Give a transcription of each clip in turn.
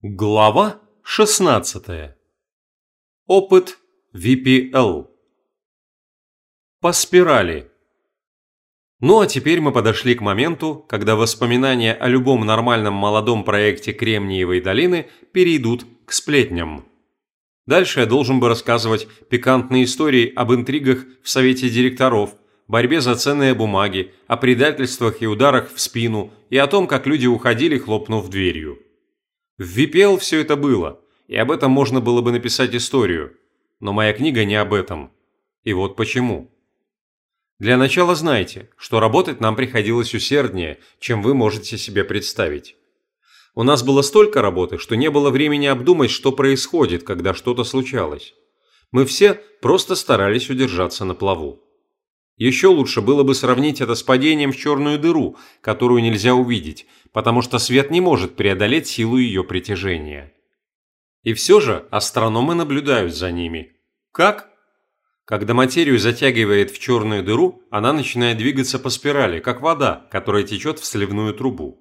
Глава 16. Опыт VPL. По спирали. Ну а теперь мы подошли к моменту, когда воспоминания о любом нормальном молодом проекте Кремниевой долины перейдут к сплетням. Дальше я должен бы рассказывать пикантные истории об интригах в совете директоров, борьбе за ценные бумаги, о предательствах и ударах в спину и о том, как люди уходили, хлопнув дверью. В VPL все это было, и об этом можно было бы написать историю. Но моя книга не об этом. И вот почему. Для начала знайте, что работать нам приходилось усерднее, чем вы можете себе представить. У нас было столько работы, что не было времени обдумать, что происходит, когда что-то случалось. Мы все просто старались удержаться на плаву. Еще лучше было бы сравнить это с падением в черную дыру, которую нельзя увидеть, потому что свет не может преодолеть силу ее притяжения. И все же астрономы наблюдают за ними. Как? Когда материю затягивает в черную дыру, она начинает двигаться по спирали, как вода, которая течет в сливную трубу.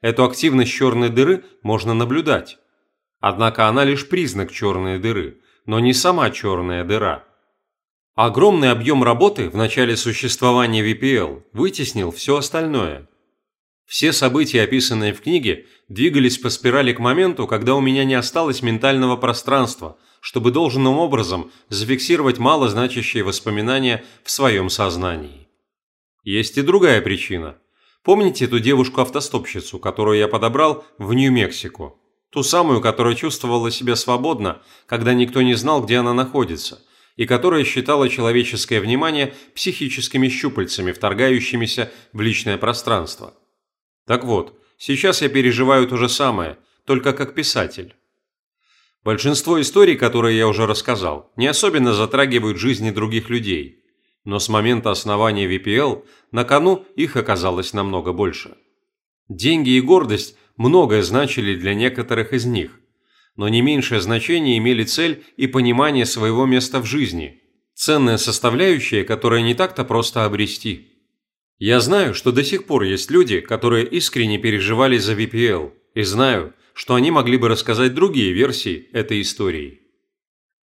Эту активность черной дыры можно наблюдать. Однако она лишь признак черной дыры, но не сама черная дыра – Огромный объем работы в начале существования VPL вытеснил все остальное. Все события, описанные в книге, двигались по спирали к моменту, когда у меня не осталось ментального пространства, чтобы должным образом зафиксировать малозначащие воспоминания в своем сознании. Есть и другая причина. Помните ту девушку-автостопщицу, которую я подобрал в Нью-Мексико? Ту самую, которая чувствовала себя свободно, когда никто не знал, где она находится – и которая считала человеческое внимание психическими щупальцами, вторгающимися в личное пространство. Так вот, сейчас я переживаю то же самое, только как писатель. Большинство историй, которые я уже рассказал, не особенно затрагивают жизни других людей, но с момента основания VPL на кону их оказалось намного больше. Деньги и гордость многое значили для некоторых из них, но не меньшее значение имели цель и понимание своего места в жизни. Ценная составляющая, которая не так-то просто обрести. Я знаю, что до сих пор есть люди, которые искренне переживали за VPL, и знаю, что они могли бы рассказать другие версии этой истории.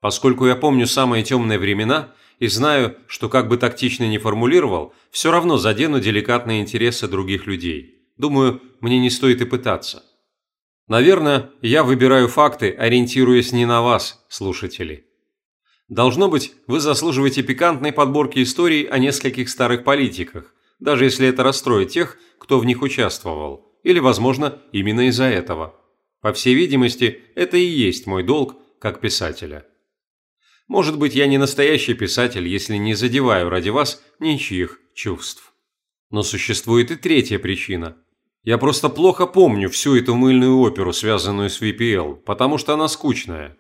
Поскольку я помню самые темные времена и знаю, что как бы тактично не формулировал, все равно задену деликатные интересы других людей. Думаю, мне не стоит и пытаться. Наверное, я выбираю факты, ориентируясь не на вас, слушатели. Должно быть, вы заслуживаете пикантной подборки историй о нескольких старых политиках, даже если это расстроит тех, кто в них участвовал, или, возможно, именно из-за этого. По всей видимости, это и есть мой долг как писателя. Может быть, я не настоящий писатель, если не задеваю ради вас ничьих чувств. Но существует и третья причина – я просто плохо помню всю эту мыльную оперу, связанную с VPL, потому что она скучная.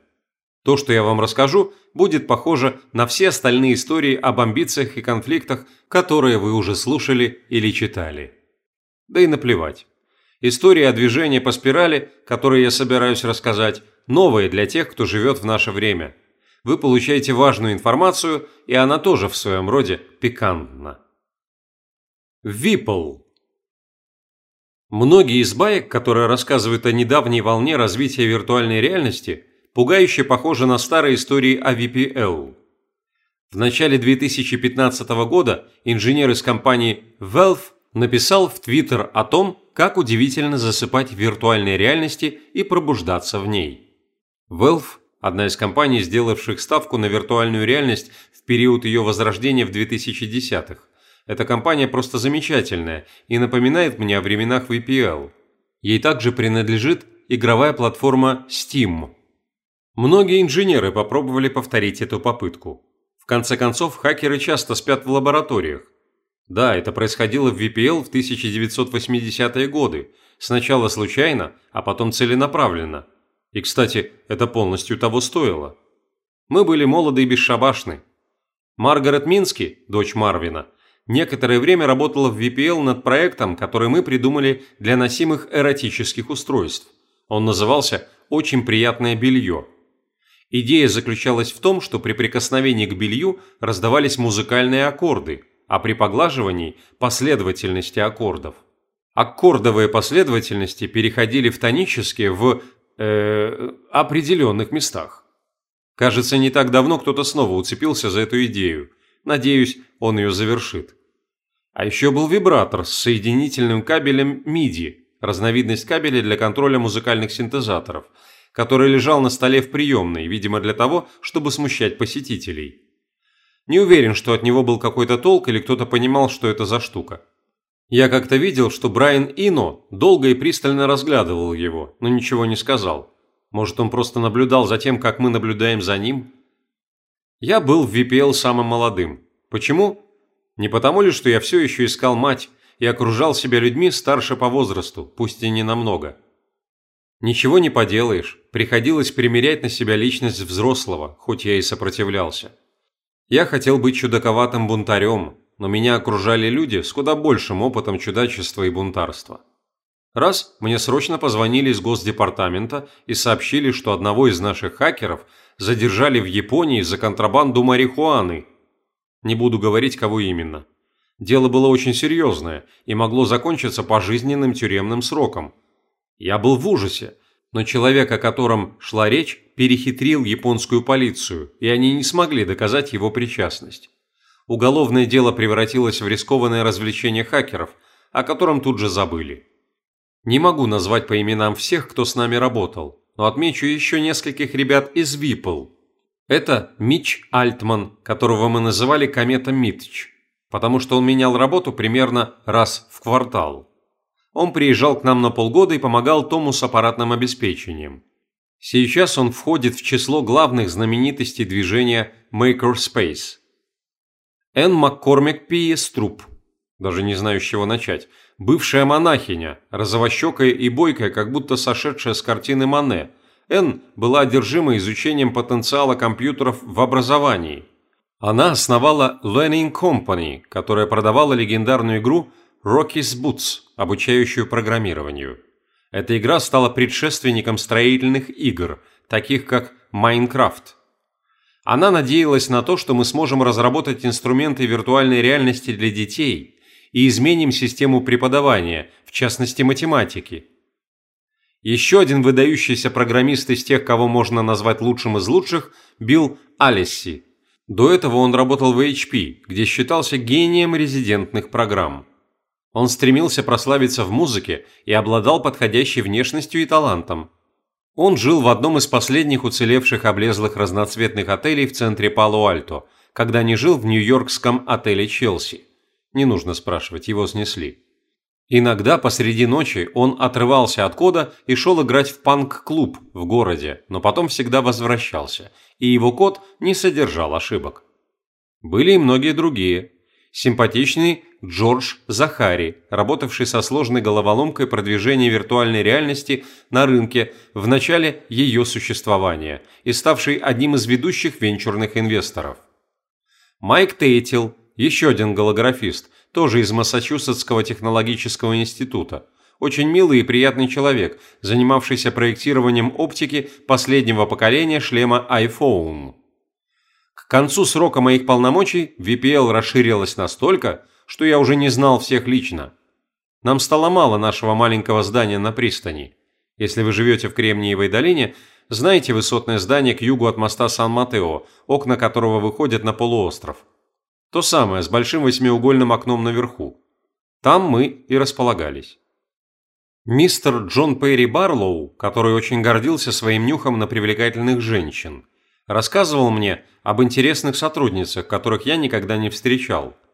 То, что я вам расскажу, будет похоже на все остальные истории об амбициях и конфликтах, которые вы уже слушали или читали. Да и наплевать. Истории о движении по спирали, которые я собираюсь рассказать, новые для тех, кто живет в наше время. Вы получаете важную информацию, и она тоже в своем роде пикантна. Випл Многие из баек, которые рассказывают о недавней волне развития виртуальной реальности, пугающе похожи на старые истории о VPL. В начале 2015 года инженер из компании Valve написал в Twitter о том, как удивительно засыпать в виртуальной реальности и пробуждаться в ней. Valve – одна из компаний, сделавших ставку на виртуальную реальность в период ее возрождения в 2010-х, эта компания просто замечательная и напоминает мне о временах VPL. Ей также принадлежит игровая платформа Steam. Многие инженеры попробовали повторить эту попытку. В конце концов, хакеры часто спят в лабораториях. Да, это происходило в VPL в 1980-е годы, сначала случайно, а потом целенаправленно. И, кстати, это полностью того стоило. Мы были молоды и бесшабашны. Маргарет Мински, дочь Марвина, некоторое время работала в VPL над проектом, который мы придумали для носимых эротических устройств. Он назывался «Очень приятное белье». Идея заключалась в том, что при прикосновении к белью раздавались музыкальные аккорды, а при поглаживании – последовательности аккордов. Аккордовые последовательности переходили в тонические в э, определенных местах. Кажется, не так давно кто-то снова уцепился за эту идею. Надеюсь, он ее завершит. А еще был вибратор с соединительным кабелем MIDI, разновидность кабеля для контроля музыкальных синтезаторов, который лежал на столе в приемной, видимо для того, чтобы смущать посетителей. Не уверен, что от него был какой-то толк или кто-то понимал, что это за штука. Я как-то видел, что Брайан Ино долго и пристально разглядывал его, но ничего не сказал. Может, он просто наблюдал за тем, как мы наблюдаем за ним? Я был в VPL самым молодым. Почему? Не потому ли, что я все еще искал мать и окружал себя людьми старше по возрасту, пусть и не намного. Ничего не поделаешь, приходилось примерять на себя личность взрослого, хоть я и сопротивлялся. Я хотел быть чудаковатым бунтарем, но меня окружали люди с куда большим опытом чудачества и бунтарства. Раз мне срочно позвонили из Госдепартамента и сообщили, что одного из наших хакеров задержали в Японии за контрабанду марихуаны. Не буду говорить, кого именно. Дело было очень серьезное и могло закончиться пожизненным тюремным сроком. Я был в ужасе, но человек, о котором шла речь, перехитрил японскую полицию, и они не смогли доказать его причастность уголовное дело превратилось в рискованное развлечение хакеров, о котором тут же забыли. Не могу назвать по именам всех, кто с нами работал, но отмечу еще нескольких ребят из Випл. Это Мич Альтман, которого мы называли Комета Митч, потому что он менял работу примерно раз в квартал. Он приезжал к нам на полгода и помогал Тому с аппаратным обеспечением. Сейчас он входит в число главных знаменитостей движения Makerspace – Энн Маккормик Пиеструп, даже не знаю, с чего начать, бывшая монахиня, розовощекая и бойкая, как будто сошедшая с картины Мане. Энн была одержима изучением потенциала компьютеров в образовании. Она основала Learning Company, которая продавала легендарную игру Rocky's Boots, обучающую программированию. Эта игра стала предшественником строительных игр, таких как Minecraft. Она надеялась на то, что мы сможем разработать инструменты виртуальной реальности для детей и изменим систему преподавания, в частности математики. Еще один выдающийся программист из тех, кого можно назвать лучшим из лучших, Билл Алисси. До этого он работал в HP, где считался гением резидентных программ. Он стремился прославиться в музыке и обладал подходящей внешностью и талантом. Он жил в одном из последних уцелевших облезлых разноцветных отелей в центре Пало-Альто, когда не жил в нью-йоркском отеле «Челси». Не нужно спрашивать, его снесли. Иногда посреди ночи он отрывался от кода и шел играть в панк-клуб в городе, но потом всегда возвращался, и его код не содержал ошибок. Были и многие другие. Симпатичный Джордж Захари, работавший со сложной головоломкой продвижения виртуальной реальности на рынке в начале ее существования и ставший одним из ведущих венчурных инвесторов. Майк Тейтил, еще один голографист, тоже из Массачусетского технологического института, очень милый и приятный человек, занимавшийся проектированием оптики последнего поколения шлема iPhone. К концу срока моих полномочий VPL расширилась настолько, что я уже не знал всех лично. Нам стало мало нашего маленького здания на пристани. Если вы живете в Кремниевой долине, знаете высотное здание к югу от моста Сан-Матео, окна которого выходят на полуостров. То самое, с большим восьмиугольным окном наверху. Там мы и располагались. Мистер Джон Перри Барлоу, который очень гордился своим нюхом на привлекательных женщин, рассказывал мне об интересных сотрудницах, которых я никогда не встречал –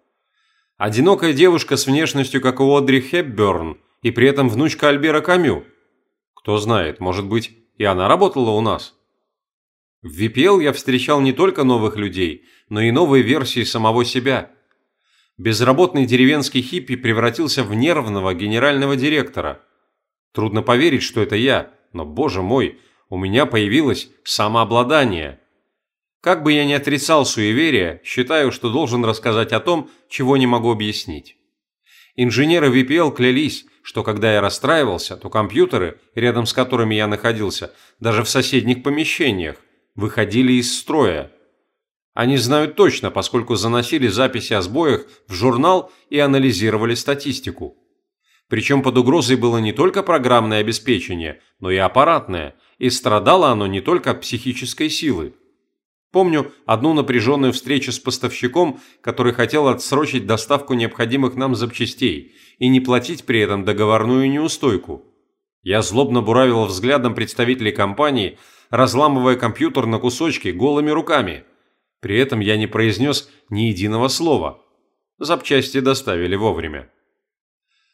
Одинокая девушка с внешностью, как у Одри Хепберн, и при этом внучка Альбера Камю. Кто знает, может быть, и она работала у нас. В VPL я встречал не только новых людей, но и новые версии самого себя. Безработный деревенский хиппи превратился в нервного генерального директора. Трудно поверить, что это я, но, боже мой, у меня появилось самообладание – как бы я ни отрицал суеверия, считаю, что должен рассказать о том, чего не могу объяснить. Инженеры VPL клялись, что когда я расстраивался, то компьютеры, рядом с которыми я находился, даже в соседних помещениях, выходили из строя. Они знают точно, поскольку заносили записи о сбоях в журнал и анализировали статистику. Причем под угрозой было не только программное обеспечение, но и аппаратное, и страдало оно не только от психической силы. Помню одну напряженную встречу с поставщиком, который хотел отсрочить доставку необходимых нам запчастей и не платить при этом договорную неустойку. Я злобно буравил взглядом представителей компании, разламывая компьютер на кусочки голыми руками. При этом я не произнес ни единого слова. Запчасти доставили вовремя.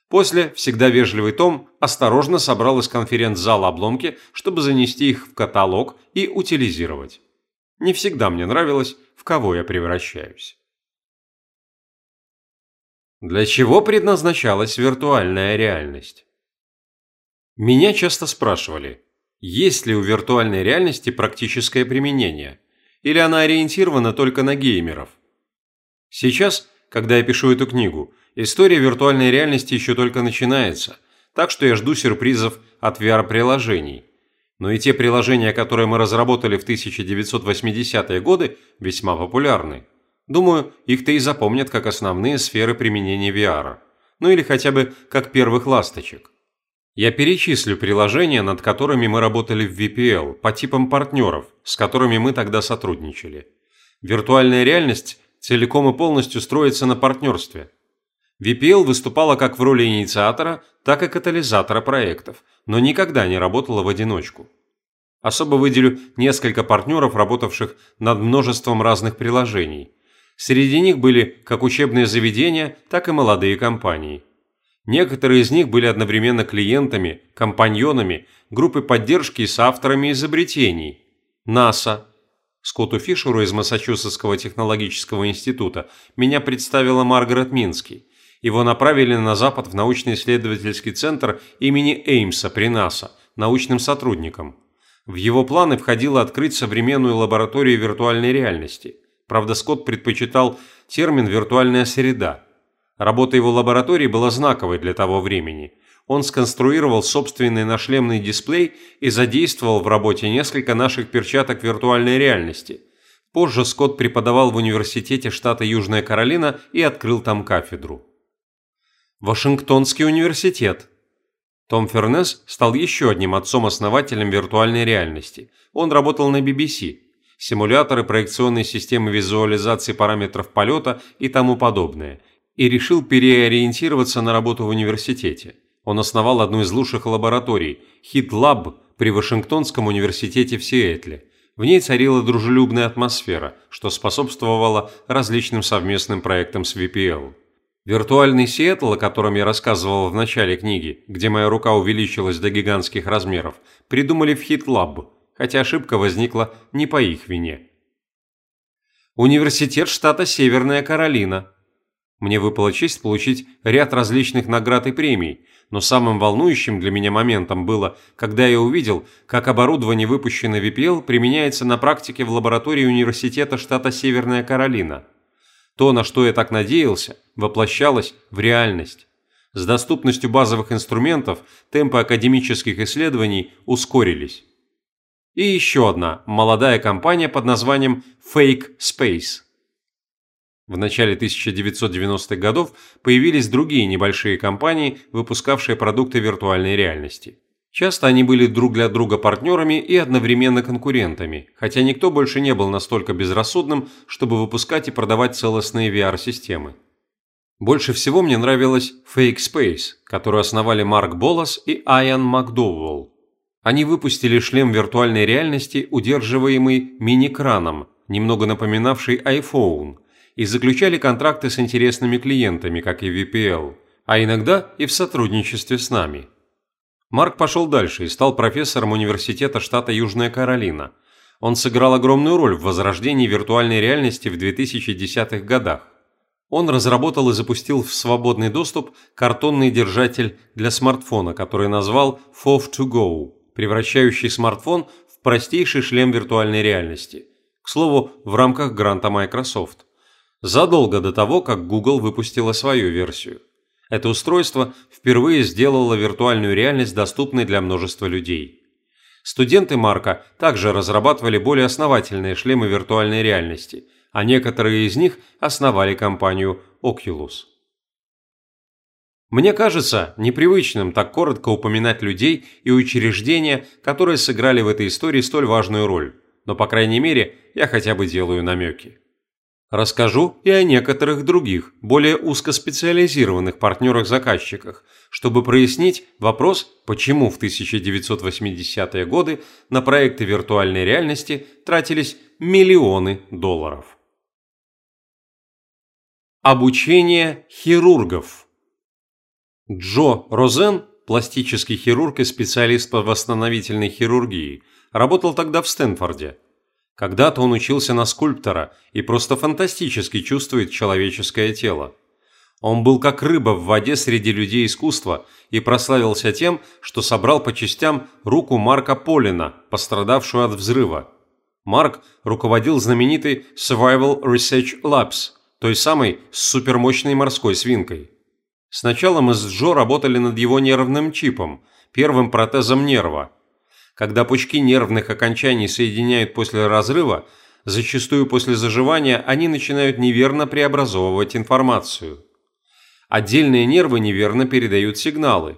После всегда вежливый Том осторожно собрал из конференц-зала обломки, чтобы занести их в каталог и утилизировать. Не всегда мне нравилось, в кого я превращаюсь. Для чего предназначалась виртуальная реальность? Меня часто спрашивали, есть ли у виртуальной реальности практическое применение, или она ориентирована только на геймеров. Сейчас, когда я пишу эту книгу, История виртуальной реальности еще только начинается, так что я жду сюрпризов от VR-приложений. Но и те приложения, которые мы разработали в 1980-е годы, весьма популярны. Думаю, их-то и запомнят как основные сферы применения VR. Ну или хотя бы как первых ласточек. Я перечислю приложения, над которыми мы работали в VPL, по типам партнеров, с которыми мы тогда сотрудничали. Виртуальная реальность целиком и полностью строится на партнерстве – VPL выступала как в роли инициатора, так и катализатора проектов, но никогда не работала в одиночку. Особо выделю несколько партнеров, работавших над множеством разных приложений. Среди них были как учебные заведения, так и молодые компании. Некоторые из них были одновременно клиентами, компаньонами, группы поддержки и соавторами изобретений. НАСА. Скотту Фишеру из Массачусетского технологического института меня представила Маргарет Минский. Его направили на Запад в научно-исследовательский центр имени Эймса при НАСА, научным сотрудником. В его планы входило открыть современную лабораторию виртуальной реальности. Правда, Скотт предпочитал термин «виртуальная среда». Работа его лаборатории была знаковой для того времени. Он сконструировал собственный нашлемный дисплей и задействовал в работе несколько наших перчаток виртуальной реальности. Позже Скотт преподавал в университете штата Южная Каролина и открыл там кафедру. Вашингтонский университет. Том Фернес стал еще одним отцом-основателем виртуальной реальности. Он работал на BBC, симуляторы, проекционные системы визуализации параметров полета и тому подобное, и решил переориентироваться на работу в университете. Он основал одну из лучших лабораторий – HIT Lab при Вашингтонском университете в Сиэтле. В ней царила дружелюбная атмосфера, что способствовало различным совместным проектам с VPL. Виртуальный Сиэтл, о котором я рассказывал в начале книги, где моя рука увеличилась до гигантских размеров, придумали в HitLab, хотя ошибка возникла не по их вине. Университет штата Северная Каролина. Мне выпала честь получить ряд различных наград и премий, но самым волнующим для меня моментом было, когда я увидел, как оборудование, выпущенное VPL, применяется на практике в лаборатории университета штата Северная Каролина – то, на что я так надеялся, воплощалось в реальность. С доступностью базовых инструментов темпы академических исследований ускорились. И еще одна молодая компания под названием Fake Space. В начале 1990-х годов появились другие небольшие компании, выпускавшие продукты виртуальной реальности. Часто они были друг для друга партнерами и одновременно конкурентами, хотя никто больше не был настолько безрассудным, чтобы выпускать и продавать целостные VR-системы. Больше всего мне нравилась Fake Space, которую основали Марк Болос и Айан Макдоуэлл. Они выпустили шлем виртуальной реальности, удерживаемый мини-краном, немного напоминавший iPhone, и заключали контракты с интересными клиентами, как и VPL, а иногда и в сотрудничестве с нами – Марк пошел дальше и стал профессором университета штата Южная Каролина. Он сыграл огромную роль в возрождении виртуальной реальности в 2010-х годах. Он разработал и запустил в свободный доступ картонный держатель для смартфона, который назвал FOV2Go, превращающий смартфон в простейший шлем виртуальной реальности. К слову, в рамках гранта Microsoft. Задолго до того, как Google выпустила свою версию. Это устройство впервые сделало виртуальную реальность доступной для множества людей. Студенты Марка также разрабатывали более основательные шлемы виртуальной реальности, а некоторые из них основали компанию Oculus. Мне кажется непривычным так коротко упоминать людей и учреждения, которые сыграли в этой истории столь важную роль, но, по крайней мере, я хотя бы делаю намеки. Расскажу и о некоторых других, более узкоспециализированных партнерах-заказчиках, чтобы прояснить вопрос, почему в 1980-е годы на проекты виртуальной реальности тратились миллионы долларов. Обучение хирургов Джо Розен, пластический хирург и специалист по восстановительной хирургии, работал тогда в Стэнфорде. Когда-то он учился на скульптора и просто фантастически чувствует человеческое тело. Он был как рыба в воде среди людей искусства и прославился тем, что собрал по частям руку Марка Полина, пострадавшую от взрыва. Марк руководил знаменитой Survival Research Labs, той самой с супермощной морской свинкой. Сначала мы с Джо работали над его нервным чипом, первым протезом нерва. Когда пучки нервных окончаний соединяют после разрыва, зачастую после заживания они начинают неверно преобразовывать информацию. Отдельные нервы неверно передают сигналы.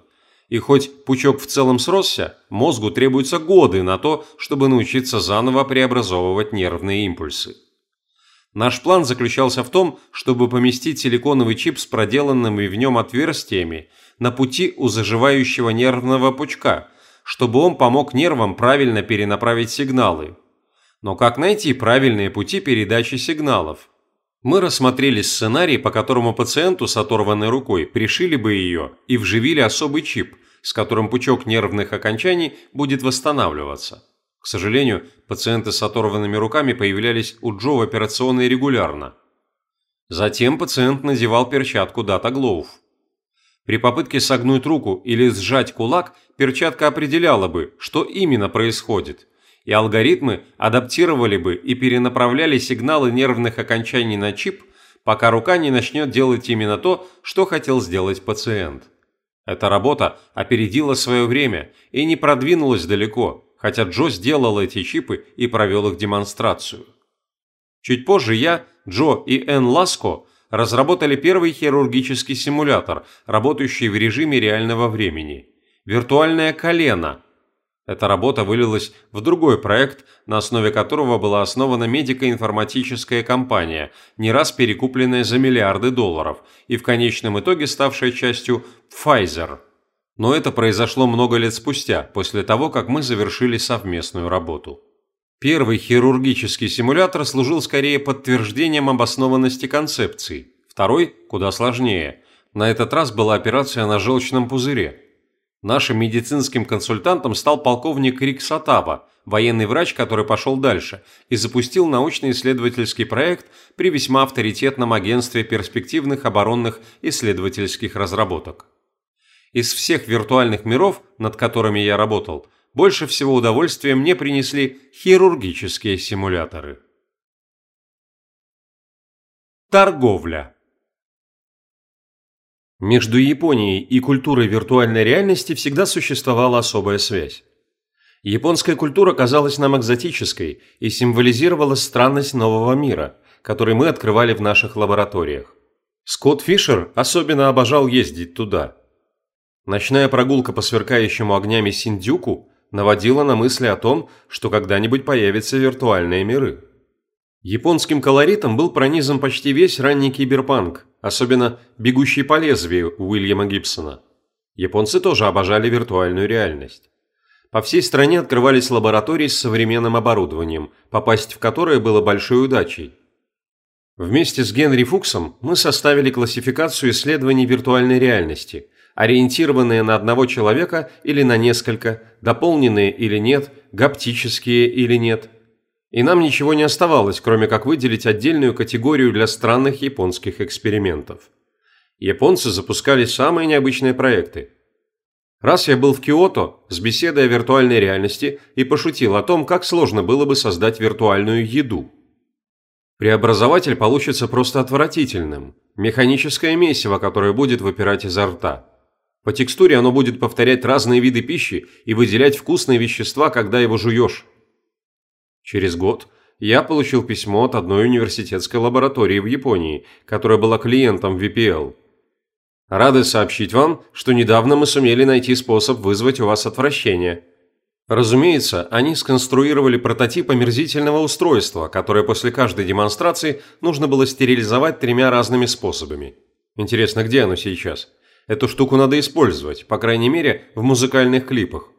И хоть пучок в целом сросся, мозгу требуются годы на то, чтобы научиться заново преобразовывать нервные импульсы. Наш план заключался в том, чтобы поместить силиконовый чип с проделанными в нем отверстиями на пути у заживающего нервного пучка, чтобы он помог нервам правильно перенаправить сигналы. Но как найти правильные пути передачи сигналов? Мы рассмотрели сценарий, по которому пациенту с оторванной рукой пришили бы ее и вживили особый чип, с которым пучок нервных окончаний будет восстанавливаться. К сожалению, пациенты с оторванными руками появлялись у Джо в операционной регулярно. Затем пациент надевал перчатку Data Glove. При попытке согнуть руку или сжать кулак, перчатка определяла бы, что именно происходит, и алгоритмы адаптировали бы и перенаправляли сигналы нервных окончаний на чип, пока рука не начнет делать именно то, что хотел сделать пациент. Эта работа опередила свое время и не продвинулась далеко, хотя Джо сделал эти чипы и провел их демонстрацию. Чуть позже я, Джо и Энн Ласко разработали первый хирургический симулятор, работающий в режиме реального времени. Виртуальное колено. Эта работа вылилась в другой проект, на основе которого была основана медико-информатическая компания, не раз перекупленная за миллиарды долларов и в конечном итоге ставшая частью Pfizer – но это произошло много лет спустя, после того, как мы завершили совместную работу. Первый хирургический симулятор служил скорее подтверждением обоснованности концепции, второй – куда сложнее. На этот раз была операция на желчном пузыре. Нашим медицинским консультантом стал полковник Рик Сатава, военный врач, который пошел дальше и запустил научно-исследовательский проект при весьма авторитетном агентстве перспективных оборонных исследовательских разработок. Из всех виртуальных миров, над которыми я работал, больше всего удовольствия мне принесли хирургические симуляторы. Торговля Между Японией и культурой виртуальной реальности всегда существовала особая связь. Японская культура казалась нам экзотической и символизировала странность нового мира, который мы открывали в наших лабораториях. Скотт Фишер особенно обожал ездить туда – Ночная прогулка по сверкающему огнями Синдюку наводила на мысли о том, что когда-нибудь появятся виртуальные миры. Японским колоритом был пронизан почти весь ранний киберпанк, особенно «Бегущий по лезвию» Уильяма Гибсона. Японцы тоже обожали виртуальную реальность. По всей стране открывались лаборатории с современным оборудованием, попасть в которые было большой удачей. Вместе с Генри Фуксом мы составили классификацию исследований виртуальной реальности – ориентированные на одного человека или на несколько, дополненные или нет, гаптические или нет. И нам ничего не оставалось, кроме как выделить отдельную категорию для странных японских экспериментов. Японцы запускали самые необычные проекты. Раз я был в Киото с беседой о виртуальной реальности и пошутил о том, как сложно было бы создать виртуальную еду. Преобразователь получится просто отвратительным. Механическое месиво, которое будет выпирать изо рта. По текстуре оно будет повторять разные виды пищи и выделять вкусные вещества, когда его жуешь. Через год я получил письмо от одной университетской лаборатории в Японии, которая была клиентом VPL. Рады сообщить вам, что недавно мы сумели найти способ вызвать у вас отвращение. Разумеется, они сконструировали прототип омерзительного устройства, которое после каждой демонстрации нужно было стерилизовать тремя разными способами. Интересно, где оно сейчас? Эту штуку надо использовать, по крайней мере, в музыкальных клипах.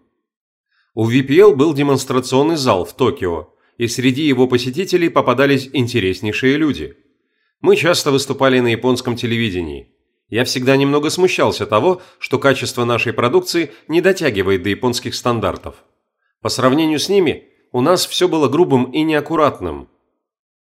У VPL был демонстрационный зал в Токио, и среди его посетителей попадались интереснейшие люди. Мы часто выступали на японском телевидении. Я всегда немного смущался того, что качество нашей продукции не дотягивает до японских стандартов. По сравнению с ними, у нас все было грубым и неаккуратным.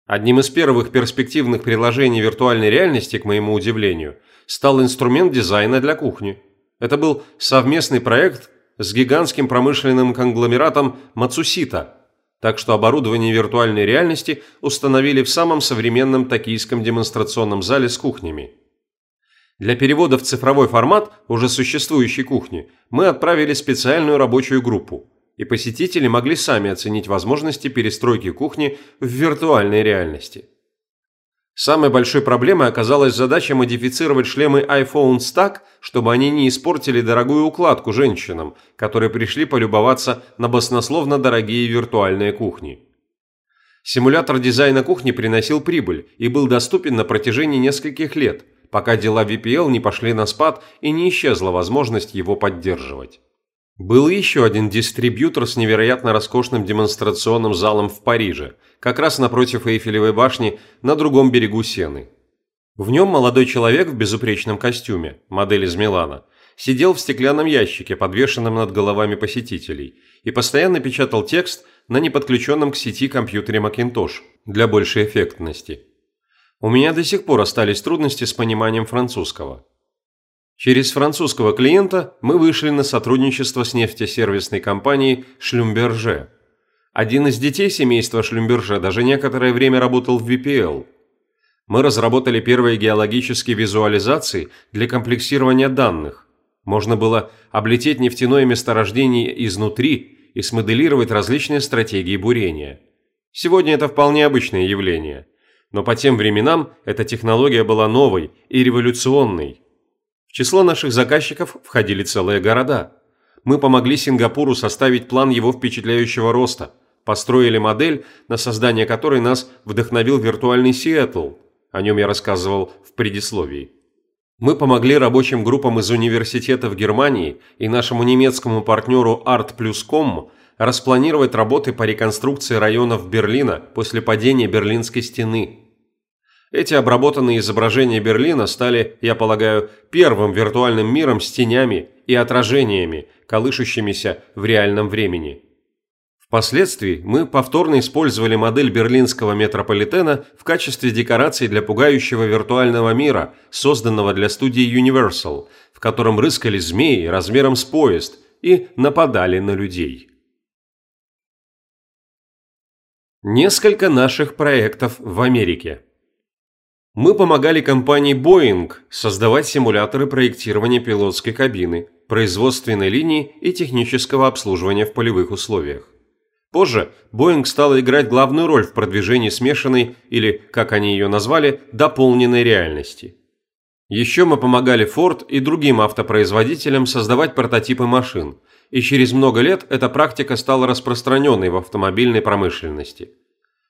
Одним из первых перспективных приложений виртуальной реальности, к моему удивлению, стал инструмент дизайна для кухни. Это был совместный проект с гигантским промышленным конгломератом Мацусита, так что оборудование виртуальной реальности установили в самом современном токийском демонстрационном зале с кухнями. Для перевода в цифровой формат уже существующей кухни мы отправили специальную рабочую группу, и посетители могли сами оценить возможности перестройки кухни в виртуальной реальности. Самой большой проблемой оказалась задача модифицировать шлемы iPhones так, чтобы они не испортили дорогую укладку женщинам, которые пришли полюбоваться на баснословно дорогие виртуальные кухни. Симулятор дизайна кухни приносил прибыль и был доступен на протяжении нескольких лет, пока дела VPL не пошли на спад и не исчезла возможность его поддерживать. Был еще один дистрибьютор с невероятно роскошным демонстрационным залом в Париже, как раз напротив Эйфелевой башни на другом берегу Сены. В нем молодой человек в безупречном костюме, модель из Милана, сидел в стеклянном ящике, подвешенном над головами посетителей, и постоянно печатал текст на неподключенном к сети компьютере Macintosh для большей эффектности. У меня до сих пор остались трудности с пониманием французского. Через французского клиента мы вышли на сотрудничество с нефтесервисной компанией «Шлюмберже». Один из детей семейства Шлюмберже даже некоторое время работал в VPL. Мы разработали первые геологические визуализации для комплексирования данных. Можно было облететь нефтяное месторождение изнутри и смоделировать различные стратегии бурения. Сегодня это вполне обычное явление. Но по тем временам эта технология была новой и революционной – число наших заказчиков входили целые города. Мы помогли Сингапуру составить план его впечатляющего роста, построили модель, на создание которой нас вдохновил виртуальный Сиэтл, о нем я рассказывал в предисловии. Мы помогли рабочим группам из университета в Германии и нашему немецкому партнеру Art+Com распланировать работы по реконструкции районов Берлина после падения Берлинской стены – эти обработанные изображения Берлина стали, я полагаю, первым виртуальным миром с тенями и отражениями, колышущимися в реальном времени. Впоследствии мы повторно использовали модель берлинского метрополитена в качестве декорации для пугающего виртуального мира, созданного для студии Universal, в котором рыскали змеи размером с поезд и нападали на людей. Несколько наших проектов в Америке. Мы помогали компании Boeing создавать симуляторы проектирования пилотской кабины, производственной линии и технического обслуживания в полевых условиях. Позже Boeing стала играть главную роль в продвижении смешанной, или, как они ее назвали, дополненной реальности. Еще мы помогали Ford и другим автопроизводителям создавать прототипы машин, и через много лет эта практика стала распространенной в автомобильной промышленности –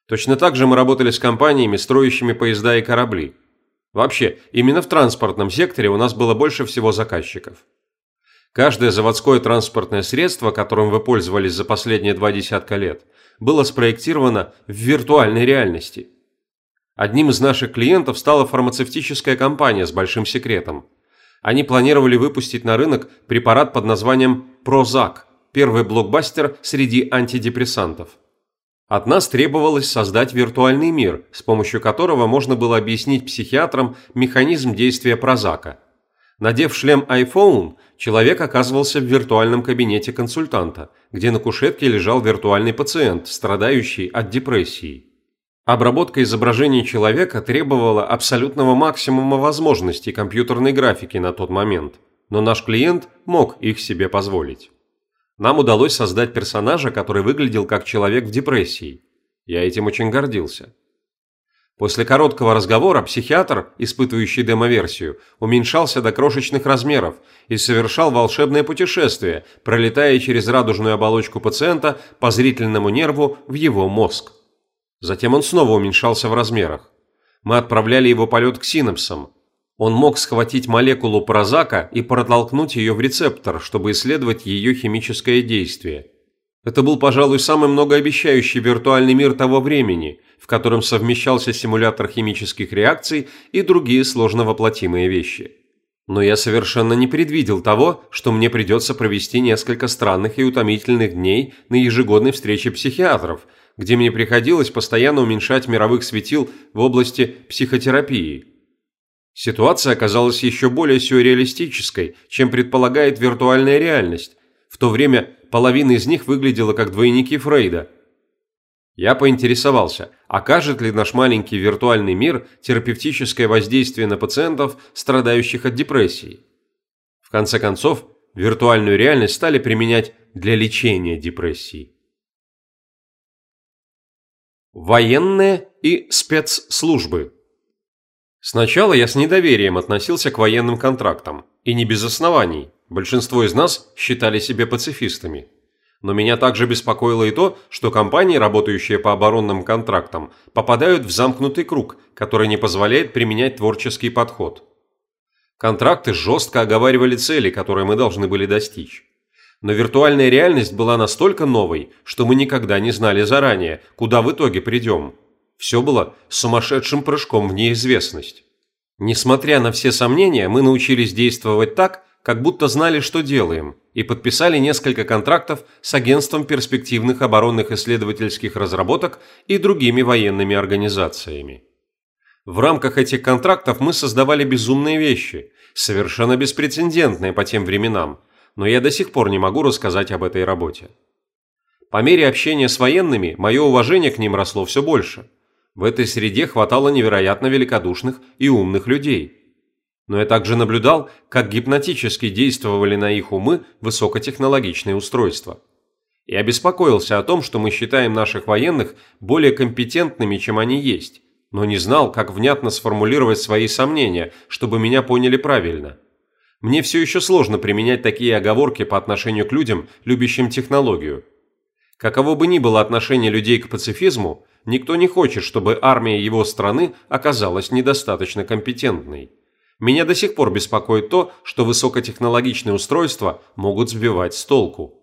Точно так же мы работали с компаниями, строящими поезда и корабли. Вообще, именно в транспортном секторе у нас было больше всего заказчиков. Каждое заводское транспортное средство, которым вы пользовались за последние два десятка лет, было спроектировано в виртуальной реальности. Одним из наших клиентов стала фармацевтическая компания с большим секретом. Они планировали выпустить на рынок препарат под названием Прозак, первый блокбастер среди антидепрессантов. От нас требовалось создать виртуальный мир, с помощью которого можно было объяснить психиатрам механизм действия прозака. Надев шлем iPhone, человек оказывался в виртуальном кабинете консультанта, где на кушетке лежал виртуальный пациент, страдающий от депрессии. Обработка изображений человека требовала абсолютного максимума возможностей компьютерной графики на тот момент, но наш клиент мог их себе позволить. Нам удалось создать персонажа, который выглядел как человек в депрессии. Я этим очень гордился. После короткого разговора психиатр, испытывающий демоверсию, уменьшался до крошечных размеров и совершал волшебное путешествие, пролетая через радужную оболочку пациента по зрительному нерву в его мозг. Затем он снова уменьшался в размерах. Мы отправляли его полет к синапсам. Он мог схватить молекулу прозака и протолкнуть ее в рецептор, чтобы исследовать ее химическое действие. Это был, пожалуй, самый многообещающий виртуальный мир того времени, в котором совмещался симулятор химических реакций и другие сложно воплотимые вещи. Но я совершенно не предвидел того, что мне придется провести несколько странных и утомительных дней на ежегодной встрече психиатров, где мне приходилось постоянно уменьшать мировых светил в области психотерапии. Ситуация оказалась еще более сюрреалистической, чем предполагает виртуальная реальность. В то время половина из них выглядела как двойники Фрейда. Я поинтересовался, окажет ли наш маленький виртуальный мир терапевтическое воздействие на пациентов, страдающих от депрессии. В конце концов, виртуальную реальность стали применять для лечения депрессии. Военные и спецслужбы Сначала я с недоверием относился к военным контрактам, и не без оснований. Большинство из нас считали себя пацифистами. Но меня также беспокоило и то, что компании, работающие по оборонным контрактам, попадают в замкнутый круг, который не позволяет применять творческий подход. Контракты жестко оговаривали цели, которые мы должны были достичь. Но виртуальная реальность была настолько новой, что мы никогда не знали заранее, куда в итоге придем. Все было сумасшедшим прыжком в неизвестность. Несмотря на все сомнения, мы научились действовать так, как будто знали, что делаем, и подписали несколько контрактов с Агентством перспективных оборонных исследовательских разработок и другими военными организациями. В рамках этих контрактов мы создавали безумные вещи, совершенно беспрецедентные по тем временам, но я до сих пор не могу рассказать об этой работе. По мере общения с военными, мое уважение к ним росло все больше. В этой среде хватало невероятно великодушных и умных людей – но я также наблюдал, как гипнотически действовали на их умы высокотехнологичные устройства. И обеспокоился о том, что мы считаем наших военных более компетентными, чем они есть, но не знал, как внятно сформулировать свои сомнения, чтобы меня поняли правильно. Мне все еще сложно применять такие оговорки по отношению к людям, любящим технологию. Каково бы ни было отношение людей к пацифизму, никто не хочет, чтобы армия его страны оказалась недостаточно компетентной. Меня до сих пор беспокоит то, что высокотехнологичные устройства могут сбивать с толку.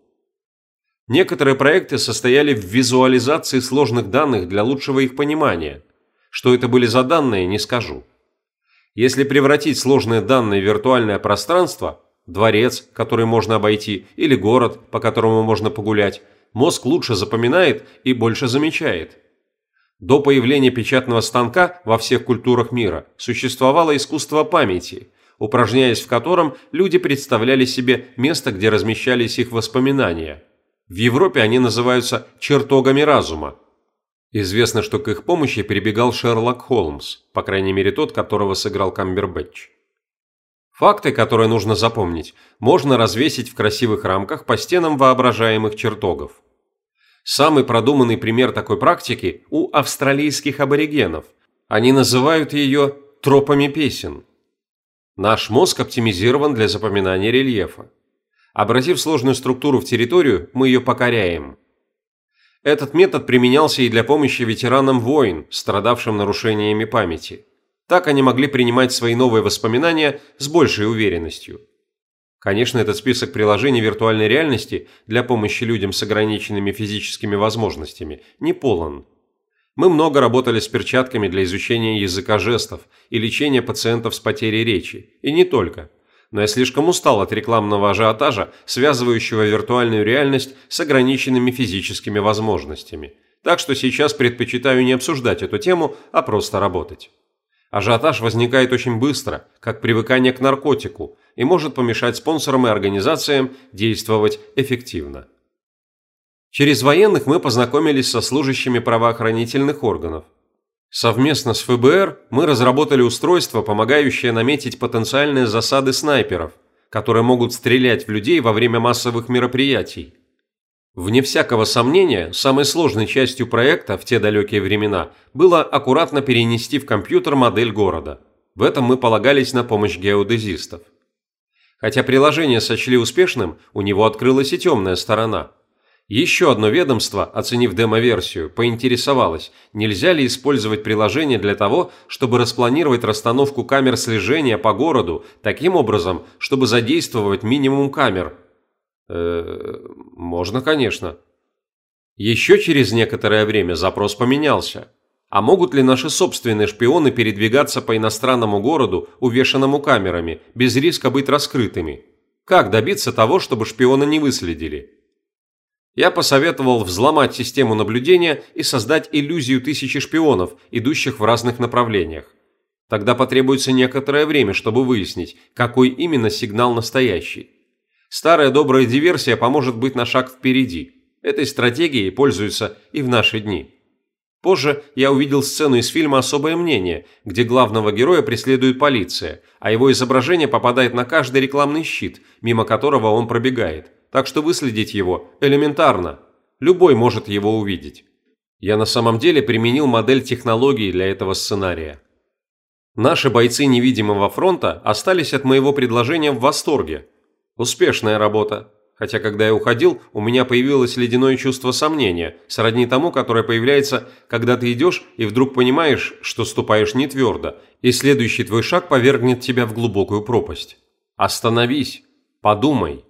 Некоторые проекты состояли в визуализации сложных данных для лучшего их понимания. Что это были за данные, не скажу. Если превратить сложные данные в виртуальное пространство, дворец, который можно обойти, или город, по которому можно погулять, мозг лучше запоминает и больше замечает. До появления печатного станка во всех культурах мира существовало искусство памяти, упражняясь в котором люди представляли себе место, где размещались их воспоминания. В Европе они называются «чертогами разума». Известно, что к их помощи перебегал Шерлок Холмс, по крайней мере тот, которого сыграл Камбербэтч. Факты, которые нужно запомнить, можно развесить в красивых рамках по стенам воображаемых чертогов. Самый продуманный пример такой практики у австралийских аборигенов. Они называют ее тропами песен. Наш мозг оптимизирован для запоминания рельефа. Обратив сложную структуру в территорию, мы ее покоряем. Этот метод применялся и для помощи ветеранам войн, страдавшим нарушениями памяти. Так они могли принимать свои новые воспоминания с большей уверенностью. Конечно, этот список приложений виртуальной реальности для помощи людям с ограниченными физическими возможностями не полон. Мы много работали с перчатками для изучения языка жестов и лечения пациентов с потерей речи, и не только. Но я слишком устал от рекламного ажиотажа, связывающего виртуальную реальность с ограниченными физическими возможностями. Так что сейчас предпочитаю не обсуждать эту тему, а просто работать. Ажиотаж возникает очень быстро, как привыкание к наркотику, и может помешать спонсорам и организациям действовать эффективно. Через военных мы познакомились со служащими правоохранительных органов. Совместно с ФБР мы разработали устройство, помогающее наметить потенциальные засады снайперов, которые могут стрелять в людей во время массовых мероприятий. Вне всякого сомнения, самой сложной частью проекта в те далекие времена было аккуратно перенести в компьютер модель города. В этом мы полагались на помощь геодезистов. Хотя приложение сочли успешным, у него открылась и темная сторона. Еще одно ведомство, оценив демо-версию, поинтересовалось, нельзя ли использовать приложение для того, чтобы распланировать расстановку камер слежения по городу таким образом, чтобы задействовать минимум камер – Э, можно, конечно. Еще через некоторое время запрос поменялся. А могут ли наши собственные шпионы передвигаться по иностранному городу, увешанному камерами, без риска быть раскрытыми? Как добиться того, чтобы шпиона не выследили? Я посоветовал взломать систему наблюдения и создать иллюзию тысячи шпионов, идущих в разных направлениях. Тогда потребуется некоторое время, чтобы выяснить, какой именно сигнал настоящий. Старая добрая диверсия поможет быть на шаг впереди. Этой стратегией пользуются и в наши дни. Позже я увидел сцену из фильма «Особое мнение», где главного героя преследует полиция, а его изображение попадает на каждый рекламный щит, мимо которого он пробегает. Так что выследить его элементарно. Любой может его увидеть. Я на самом деле применил модель технологии для этого сценария. Наши бойцы невидимого фронта остались от моего предложения в восторге, Успешная работа. Хотя, когда я уходил, у меня появилось ледяное чувство сомнения, сродни тому, которое появляется, когда ты идешь и вдруг понимаешь, что ступаешь не твердо, и следующий твой шаг повергнет тебя в глубокую пропасть. Остановись. Подумай.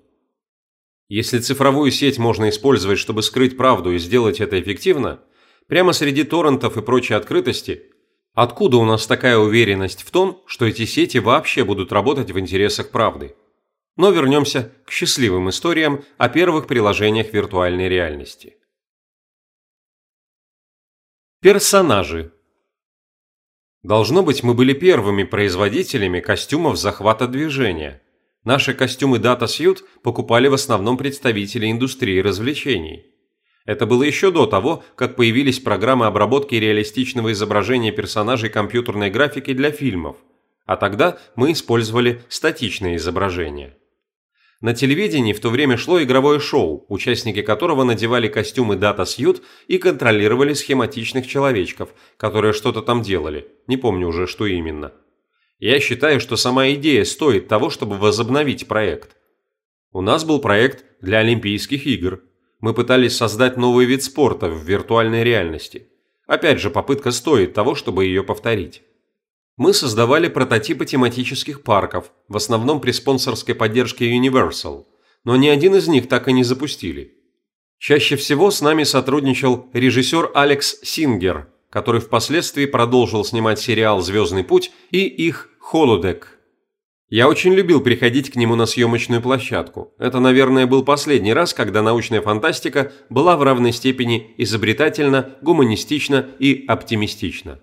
Если цифровую сеть можно использовать, чтобы скрыть правду и сделать это эффективно, прямо среди торрентов и прочей открытости, откуда у нас такая уверенность в том, что эти сети вообще будут работать в интересах правды? Но вернемся к счастливым историям о первых приложениях виртуальной реальности. Персонажи. Должно быть, мы были первыми производителями костюмов захвата движения. Наши костюмы DataSuit покупали в основном представители индустрии развлечений. Это было еще до того, как появились программы обработки реалистичного изображения персонажей компьютерной графики для фильмов, а тогда мы использовали статичные изображения. На телевидении в то время шло игровое шоу, участники которого надевали костюмы Data Suit и контролировали схематичных человечков, которые что-то там делали, не помню уже, что именно. Я считаю, что сама идея стоит того, чтобы возобновить проект. У нас был проект для Олимпийских игр. Мы пытались создать новый вид спорта в виртуальной реальности. Опять же, попытка стоит того, чтобы ее повторить. Мы создавали прототипы тематических парков, в основном при спонсорской поддержке Universal, но ни один из них так и не запустили. Чаще всего с нами сотрудничал режиссер Алекс Сингер, который впоследствии продолжил снимать сериал «Звездный путь» и их «Холодек». Я очень любил приходить к нему на съемочную площадку. Это, наверное, был последний раз, когда научная фантастика была в равной степени изобретательна, гуманистична и оптимистична.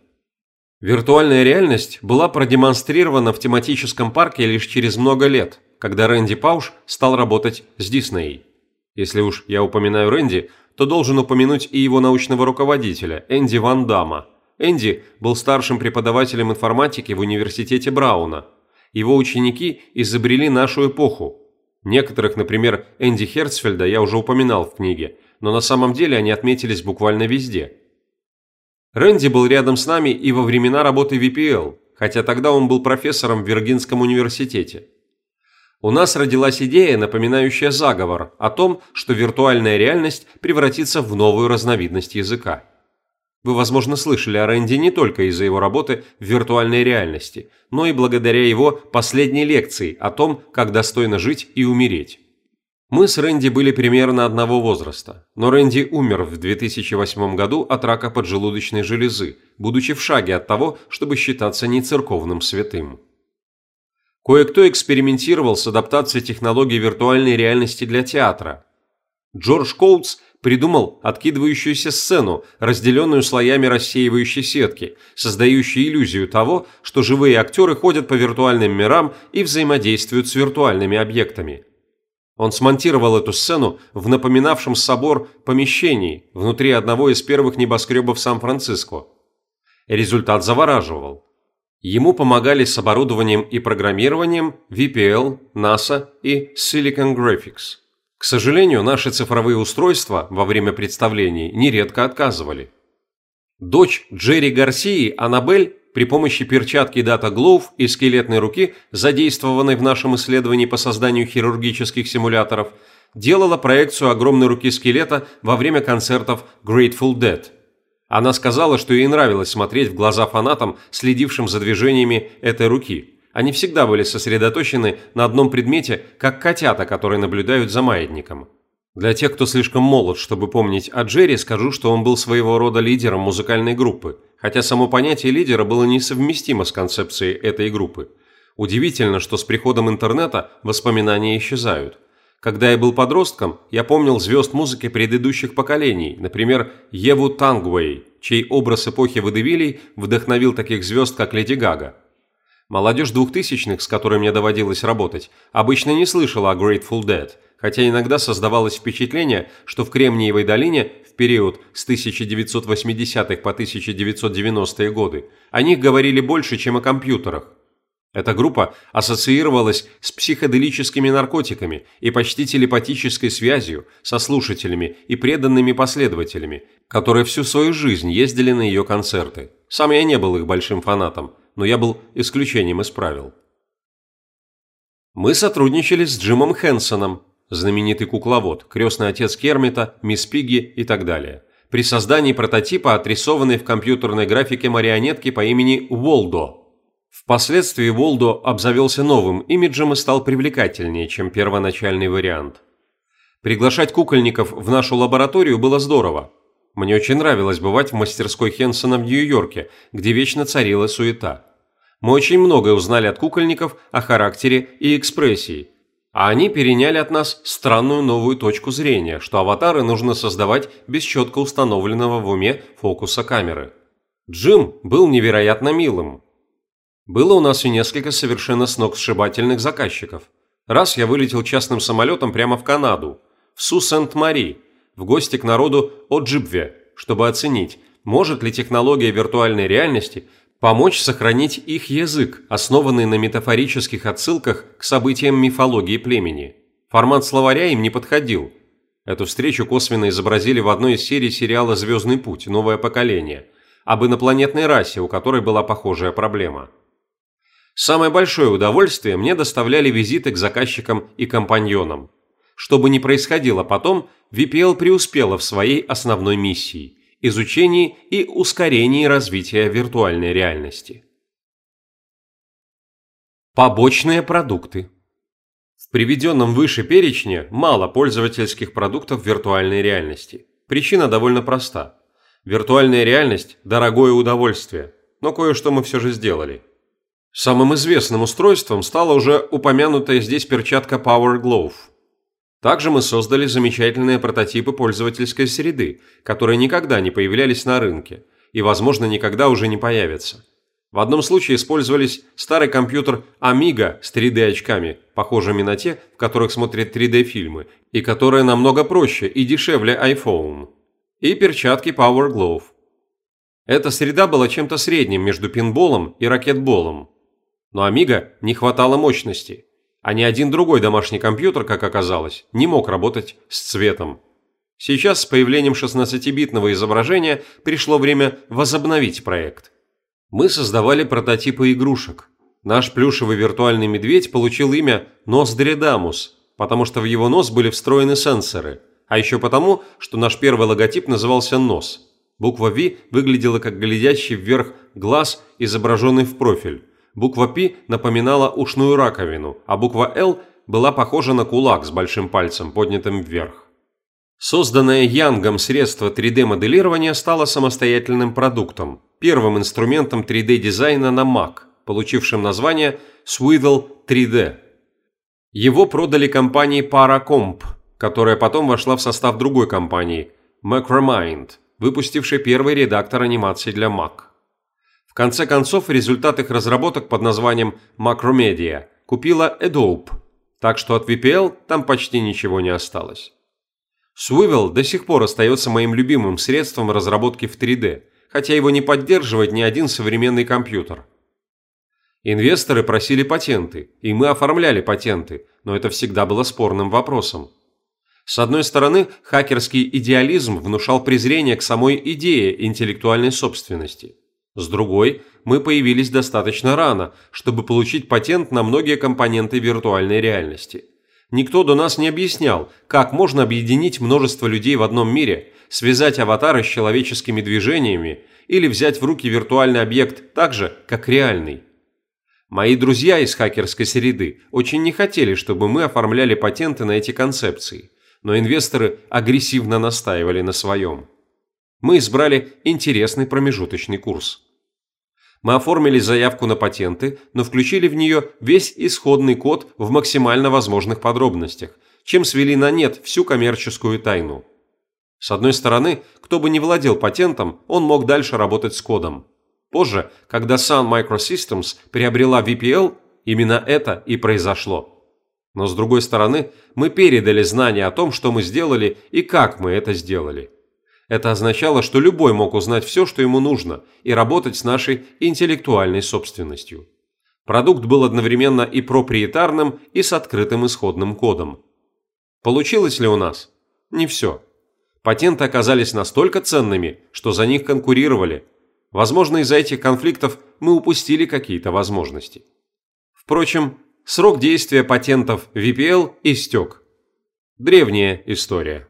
Виртуальная реальность была продемонстрирована в тематическом парке лишь через много лет, когда Рэнди Пауш стал работать с Дисней. Если уж я упоминаю Рэнди, то должен упомянуть и его научного руководителя, Энди Ван Дамма. Энди был старшим преподавателем информатики в университете Брауна. Его ученики изобрели нашу эпоху. Некоторых, например, Энди Херцфельда я уже упоминал в книге, но на самом деле они отметились буквально везде – Рэнди был рядом с нами и во времена работы VPL, хотя тогда он был профессором в Виргинском университете. У нас родилась идея, напоминающая заговор, о том, что виртуальная реальность превратится в новую разновидность языка. Вы, возможно, слышали о Рэнди не только из-за его работы в виртуальной реальности, но и благодаря его последней лекции о том, как достойно жить и умереть. Мы с Рэнди были примерно одного возраста, но Рэнди умер в 2008 году от рака поджелудочной железы, будучи в шаге от того, чтобы считаться нецерковным святым. Кое-кто экспериментировал с адаптацией технологий виртуальной реальности для театра. Джордж Коутс придумал откидывающуюся сцену, разделенную слоями рассеивающей сетки, создающей иллюзию того, что живые актеры ходят по виртуальным мирам и взаимодействуют с виртуальными объектами – он смонтировал эту сцену в напоминавшем собор помещении внутри одного из первых небоскребов Сан-Франциско. Результат завораживал. Ему помогали с оборудованием и программированием VPL, NASA и Silicon Graphics. К сожалению, наши цифровые устройства во время представлений нередко отказывали. Дочь Джерри Гарсии, Аннабель, при помощи перчатки Data Glove и скелетной руки, задействованной в нашем исследовании по созданию хирургических симуляторов, делала проекцию огромной руки скелета во время концертов Grateful Dead. Она сказала, что ей нравилось смотреть в глаза фанатам, следившим за движениями этой руки – они всегда были сосредоточены на одном предмете, как котята, которые наблюдают за маятником. Для тех, кто слишком молод, чтобы помнить о Джерри, скажу, что он был своего рода лидером музыкальной группы, хотя само понятие лидера было несовместимо с концепцией этой группы. Удивительно, что с приходом интернета воспоминания исчезают. Когда я был подростком, я помнил звезд музыки предыдущих поколений, например, Еву Тангвей, чей образ эпохи водевилей вдохновил таких звезд, как Леди Гага. Молодежь двухтысячных, с которой мне доводилось работать, обычно не слышала о Grateful Dead, хотя иногда создавалось впечатление, что в Кремниевой долине в период с 1980-х по 1990-е годы о них говорили больше, чем о компьютерах. Эта группа ассоциировалась с психоделическими наркотиками и почти телепатической связью со слушателями и преданными последователями, которые всю свою жизнь ездили на ее концерты. Сам я не был их большим фанатом, но я был исключением из правил. Мы сотрудничали с Джимом Хэнсоном, знаменитый кукловод, крестный отец Кермита, мисс Пигги и так далее, при создании прототипа, отрисованной в компьютерной графике марионетки по имени Волдо. Впоследствии Волдо обзавелся новым имиджем и стал привлекательнее, чем первоначальный вариант. Приглашать кукольников в нашу лабораторию было здорово, мне очень нравилось бывать в мастерской Хенсона в Нью-Йорке, где вечно царила суета. Мы очень многое узнали от кукольников о характере и экспрессии, а они переняли от нас странную новую точку зрения, что аватары нужно создавать без четко установленного в уме фокуса камеры. Джим был невероятно милым. Было у нас и несколько совершенно сногсшибательных заказчиков. Раз я вылетел частным самолетом прямо в Канаду, в Су-Сент-Мари – в гости к народу Оджибве, чтобы оценить, может ли технология виртуальной реальности помочь сохранить их язык, основанный на метафорических отсылках к событиям мифологии племени. Формат словаря им не подходил. Эту встречу косвенно изобразили в одной из серий сериала «Звездный путь. Новое поколение» об инопланетной расе, у которой была похожая проблема. Самое большое удовольствие мне доставляли визиты к заказчикам и компаньонам. Что бы ни происходило потом, VPL преуспела в своей основной миссии – изучении и ускорении развития виртуальной реальности. Побочные продукты В приведенном выше перечне мало пользовательских продуктов виртуальной реальности. Причина довольно проста. Виртуальная реальность – дорогое удовольствие, но кое-что мы все же сделали. Самым известным устройством стала уже упомянутая здесь перчатка Power Glove – также мы создали замечательные прототипы пользовательской среды, которые никогда не появлялись на рынке и, возможно, никогда уже не появятся. В одном случае использовались старый компьютер Amiga с 3D-очками, похожими на те, в которых смотрят 3D-фильмы, и которые намного проще и дешевле iPhone, и перчатки Power Glove. Эта среда была чем-то средним между пинболом и ракетболом. Но Amiga не хватало мощности – а ни один другой домашний компьютер, как оказалось, не мог работать с цветом. Сейчас с появлением 16-битного изображения пришло время возобновить проект. Мы создавали прототипы игрушек. Наш плюшевый виртуальный медведь получил имя Ноздредамус, потому что в его нос были встроены сенсоры, а еще потому, что наш первый логотип назывался «Нос». Буква V выглядела как глядящий вверх глаз, изображенный в профиль. Буква P напоминала ушную раковину, а буква L была похожа на кулак с большим пальцем, поднятым вверх. Созданное Янгом средство 3D-моделирования стало самостоятельным продуктом, первым инструментом 3D-дизайна на Mac, получившим название Swivel 3D. Его продали компании Paracomp, которая потом вошла в состав другой компании – Macromind, выпустившей первый редактор анимации для Mac. В конце концов, результат их разработок под названием Macromedia купила Adobe, так что от VPL там почти ничего не осталось. Swivel до сих пор остается моим любимым средством разработки в 3D, хотя его не поддерживает ни один современный компьютер. Инвесторы просили патенты, и мы оформляли патенты, но это всегда было спорным вопросом. С одной стороны, хакерский идеализм внушал презрение к самой идее интеллектуальной собственности. С другой, мы появились достаточно рано, чтобы получить патент на многие компоненты виртуальной реальности. Никто до нас не объяснял, как можно объединить множество людей в одном мире, связать аватары с человеческими движениями или взять в руки виртуальный объект так же, как реальный. Мои друзья из хакерской среды очень не хотели, чтобы мы оформляли патенты на эти концепции, но инвесторы агрессивно настаивали на своем. Мы избрали интересный промежуточный курс. Мы оформили заявку на патенты, но включили в нее весь исходный код в максимально возможных подробностях, чем свели на нет всю коммерческую тайну. С одной стороны, кто бы не владел патентом, он мог дальше работать с кодом. Позже, когда Sun Microsystems приобрела VPL, именно это и произошло. Но с другой стороны, мы передали знания о том, что мы сделали и как мы это сделали. Это означало, что любой мог узнать все, что ему нужно, и работать с нашей интеллектуальной собственностью. Продукт был одновременно и проприетарным, и с открытым исходным кодом. Получилось ли у нас? Не все. Патенты оказались настолько ценными, что за них конкурировали. Возможно, из-за этих конфликтов мы упустили какие-то возможности. Впрочем, срок действия патентов VPL истек. Древняя история.